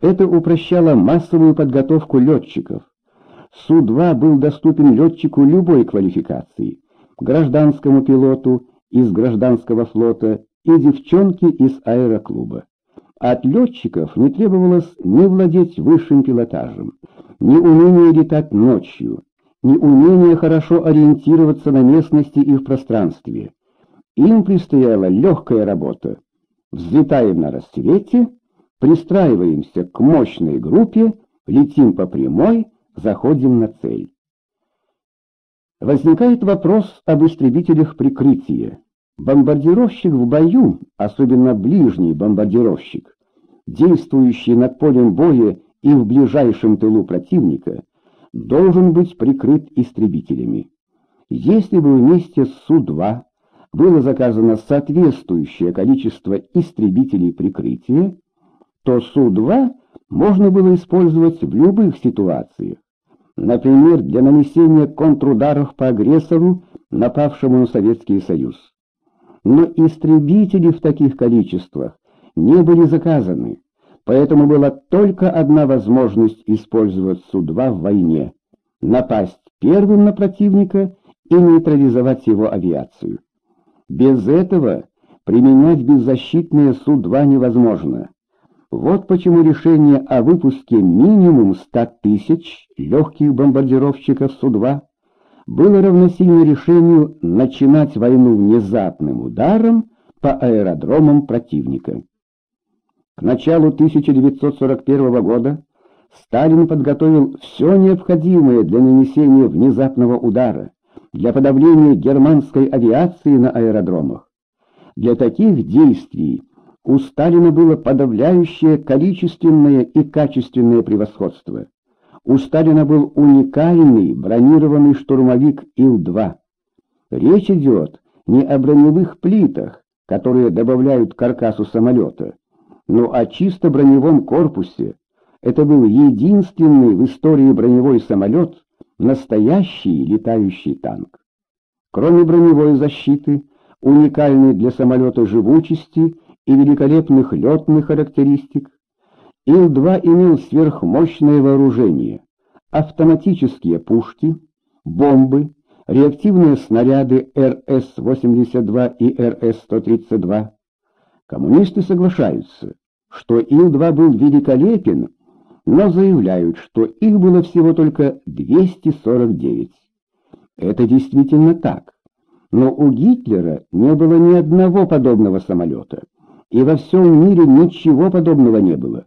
Это упрощало массовую подготовку летчиков. Су-2 был доступен летчику любой квалификации, гражданскому пилоту из гражданского флота и девчонке из аэроклуба. От летчиков не требовалось ни владеть высшим пилотажем, ни умение летать ночью, ни умение хорошо ориентироваться на местности и в пространстве. Им предстояла легкая работа. Взлетаем на рассвете, пристраиваемся к мощной группе, летим по прямой, заходим на цель. Возникает вопрос об истребителях прикрытия. Бомбардировщик в бою, особенно ближний бомбардировщик, действующий над полем боя и в ближайшем тылу противника, должен быть прикрыт истребителями. Если бы вместе с Су-2 было заказано соответствующее количество истребителей прикрытия, то Су-2 можно было использовать в любых ситуациях. Например, для нанесения контрударов по агрессору, напавшему на Советский Союз. Но истребители в таких количествах не были заказаны, поэтому была только одна возможность использовать Су-2 в войне — напасть первым на противника и нейтрализовать его авиацию. Без этого применять беззащитные Су-2 невозможно. Вот почему решение о выпуске минимум 100 тысяч легких бомбардировщиков Су-2 было равносильно решению начинать войну внезапным ударом по аэродромам противника. К началу 1941 года Сталин подготовил все необходимое для нанесения внезапного удара, для подавления германской авиации на аэродромах. Для таких действий у Сталина было подавляющее количественное и качественное превосходство. У Сталина был уникальный бронированный штурмовик Ил-2. Речь идет не о броневых плитах, которые добавляют к каркасу самолета, но о чисто броневом корпусе. Это был единственный в истории броневой самолет, настоящий летающий танк. Кроме броневой защиты, уникальной для самолета живучести и великолепных летных характеристик, Ил-2 имел сверхмощное вооружение, автоматические пушки, бомбы, реактивные снаряды РС-82 и РС-132. Коммунисты соглашаются, что Ил-2 был великолепен, но заявляют, что их было всего только 249. Это действительно так. Но у Гитлера не было ни одного подобного самолета и во всем мире ничего подобного не было.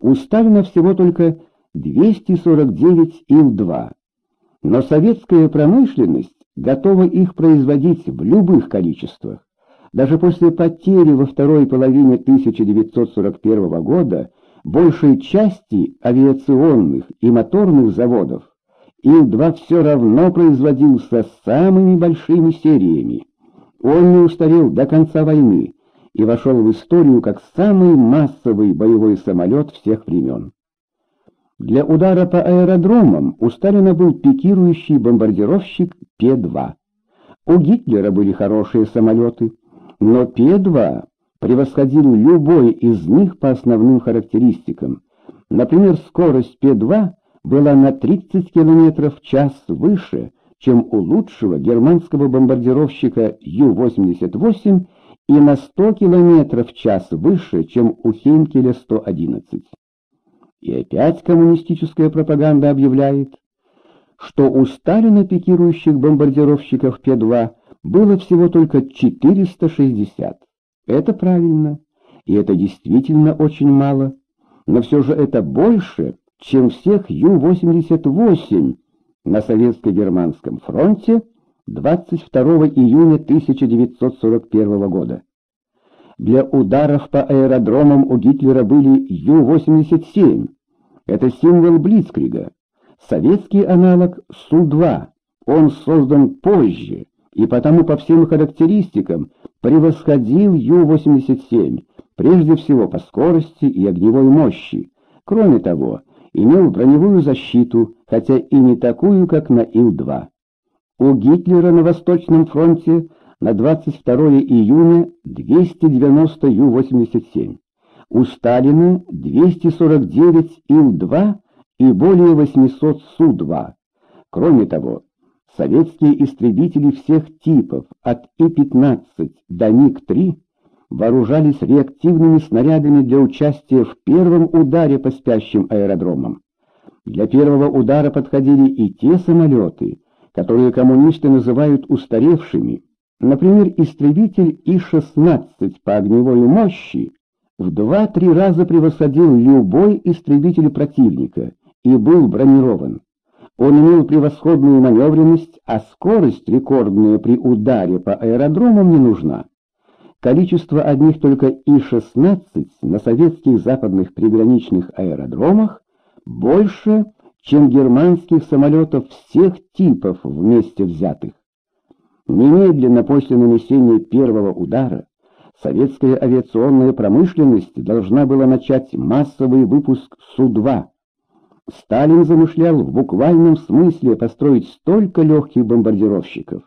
У Сталина всего только 249 Ил-2, но советская промышленность готова их производить в любых количествах. Даже после потери во второй половине 1941 года большей части авиационных и моторных заводов Ил-2 все равно производился самыми большими сериями. Он не устарел до конца войны, и вошел в историю как самый массовый боевой самолет всех времен. Для удара по аэродромам у Сталина был пикирующий бомбардировщик П-2. У Гитлера были хорошие самолеты, но Пе-2 превосходил любой из них по основным характеристикам. Например, скорость Пе-2 была на 30 км в час выше, чем у лучшего германского бомбардировщика Ю-88 и на 100 км в час выше, чем у Хейнкеля 111. И опять коммунистическая пропаганда объявляет, что у Сталина пикирующих бомбардировщиков Пе-2 было всего только 460. Это правильно, и это действительно очень мало, но все же это больше, чем всех Ю-88 на Советско-Германском фронте 22 июня 1941 года. Для ударов по аэродромам у Гитлера были Ю-87. Это символ Блицкрига. Советский аналог Су-2. Он создан позже и потому по всем характеристикам превосходил Ю-87, прежде всего по скорости и огневой мощи. Кроме того, имел броневую защиту, хотя и не такую, как на Ил-2. У Гитлера на Восточном фронте на 22 июня 290 Ю-87. У Сталина 249 Ил-2 и более 800 Су-2. Кроме того, советские истребители всех типов от И-15 до МиГ-3 вооружались реактивными снарядами для участия в первом ударе по спящим аэродромам. Для первого удара подходили и те самолеты, которые коммунисты называют устаревшими. Например, истребитель И-16 по огневой мощи в два-три раза превосходил любой истребитель противника и был бронирован. Он имел превосходную маневренность, а скорость рекордная при ударе по аэродромам не нужна. Количество одних только И-16 на советских западных приграничных аэродромах больше, чем германских самолетов всех типов вместе взятых. Немедленно после нанесения первого удара советская авиационная промышленность должна была начать массовый выпуск Су-2. Сталин замышлял в буквальном смысле построить столько легких бомбардировщиков,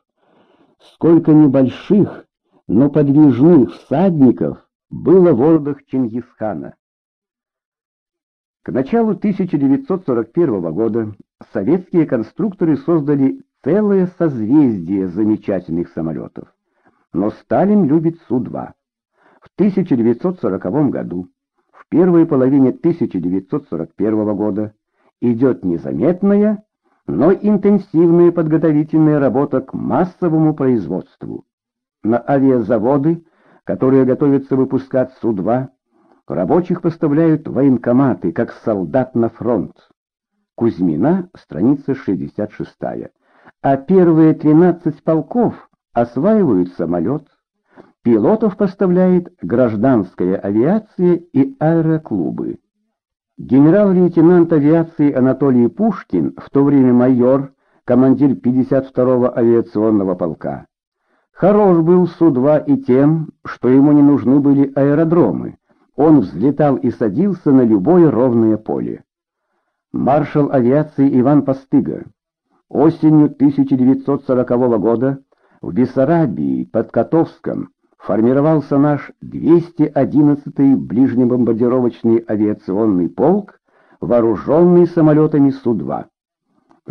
сколько небольших, но подвижных всадников было в ордах Чингисхана. К началу 1941 года советские конструкторы создали целое созвездие замечательных самолетов. Но Сталин любит Су-2. В 1940 году, в первой половине 1941 года, идет незаметная, но интенсивная подготовительная работа к массовому производству. На авиазаводы, которые готовятся выпускать Су-2, Рабочих поставляют военкоматы, как солдат на фронт. Кузьмина, страница 66. А первые 13 полков осваивают самолет. Пилотов поставляет гражданская авиация и аэроклубы. Генерал-лейтенант авиации Анатолий Пушкин, в то время майор, командир 52-го авиационного полка. Хорош был Су-2 и тем, что ему не нужны были аэродромы он взлетал и садился на любое ровное поле. Маршал авиации Иван Постыга осенью 1940 года в Бессарабии под Котовском формировался наш 211-й ближнебомбардировочный авиационный полк, вооруженный самолетами Су-2.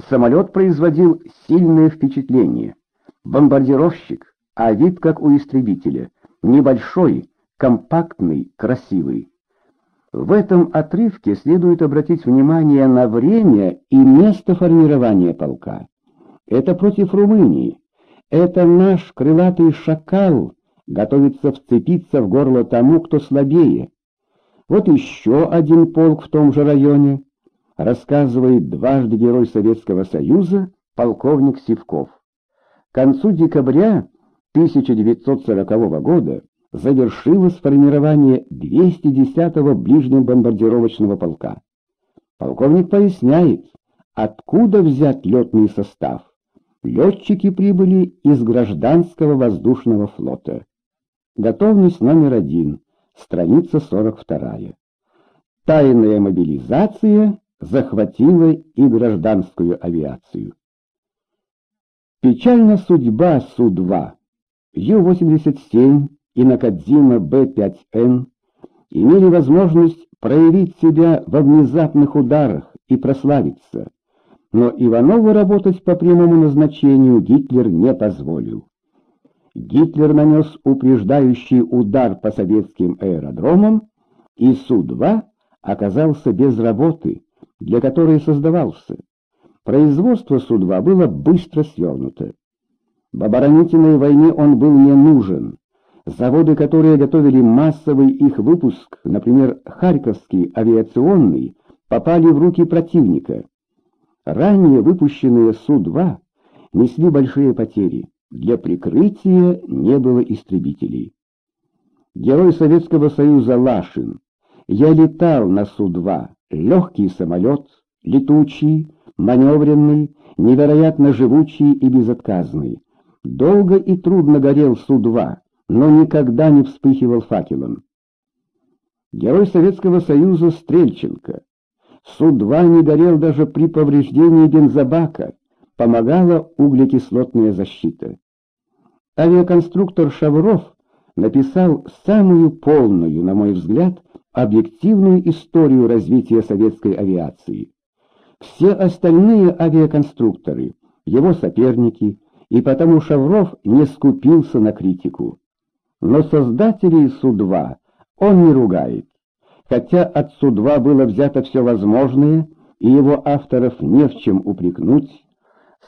Самолет производил сильное впечатление. Бомбардировщик, а вид как у истребителя, небольшой, компактный, красивый. В этом отрывке следует обратить внимание на время и место формирования полка. Это против Румынии. Это наш крылатый шакал готовится вцепиться в горло тому, кто слабее. Вот еще один полк в том же районе, рассказывает дважды герой Советского Союза, полковник Сивков. К концу декабря 1940 года завершилось формирование 210-го ближнего бомбардировочного полка. Полковник поясняет, откуда взят летный состав. Летчики прибыли из гражданского воздушного флота. Готовность номер один, страница 42. Тайная мобилизация захватила и гражданскую авиацию. Печальна судьба Су-2. Ю-87 и Накадзима Б-5Н имели возможность проявить себя во внезапных ударах и прославиться, но Иванову работать по прямому назначению Гитлер не позволил. Гитлер нанес упреждающий удар по советским аэродромам, и Су-2 оказался без работы, для которой создавался. Производство Су-2 было быстро свернуто. В оборонительной войне он был не нужен, Заводы, которые готовили массовый их выпуск, например, Харьковский авиационный, попали в руки противника. Ранее выпущенные Су-2 несли большие потери. Для прикрытия не было истребителей. Герой Советского Союза Лашин. Я летал на Су-2. Легкий самолет, летучий, маневренный, невероятно живучий и безотказный. Долго и трудно горел Су-2 но никогда не вспыхивал факелом. Герой Советского Союза Стрельченко. Су-2 не горел даже при повреждении бензобака, помогала углекислотная защита. Авиаконструктор Шавров написал самую полную, на мой взгляд, объективную историю развития советской авиации. Все остальные авиаконструкторы, его соперники, и потому Шавров не скупился на критику. Но создателей Су-2 он не ругает, хотя от Су-2 было взято все возможное, и его авторов не в чем упрекнуть,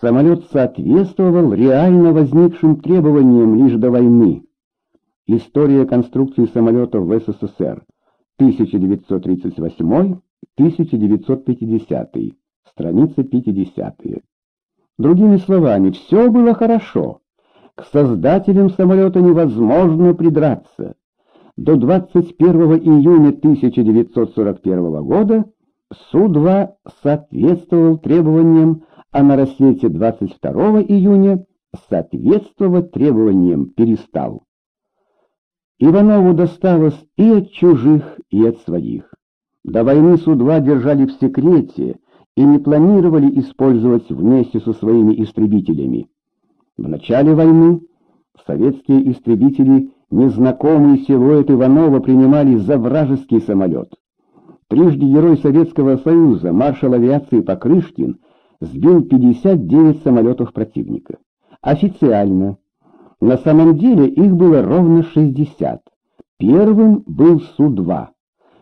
самолет соответствовал реально возникшим требованиям лишь до войны. История конструкции самолетов в СССР 1938-1950, страница 50. Другими словами, все было хорошо. К создателям самолета невозможно придраться. До 21 июня 1941 года Су-2 соответствовал требованиям, а на рассвете 22 июня соответствовать требованиям перестал. Иванову досталось и от чужих, и от своих. До войны Су-2 держали в секрете и не планировали использовать вместе со своими истребителями. В начале войны советские истребители незнакомый силуэт Иванова принимали за вражеский самолет. Прежде герой Советского Союза, маршал авиации Покрышкин, сбил 59 самолетов противника. Официально. На самом деле их было ровно 60. Первым был Су-2.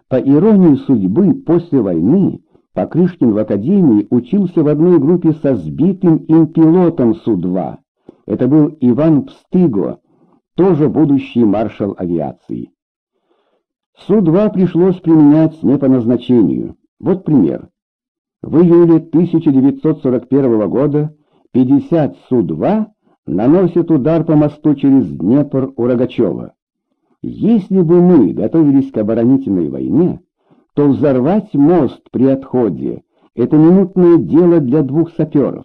По иронии судьбы, после войны Покрышкин в академии учился в одной группе со сбитым им пилотом Су-2. Это был Иван Пстыго, тоже будущий маршал авиации. Су-2 пришлось применять не по назначению. Вот пример. В июле 1941 года 50 Су-2 наносят удар по мосту через Днепр у Рогачева. Если бы мы готовились к оборонительной войне, то взорвать мост при отходе — это минутное дело для двух саперов.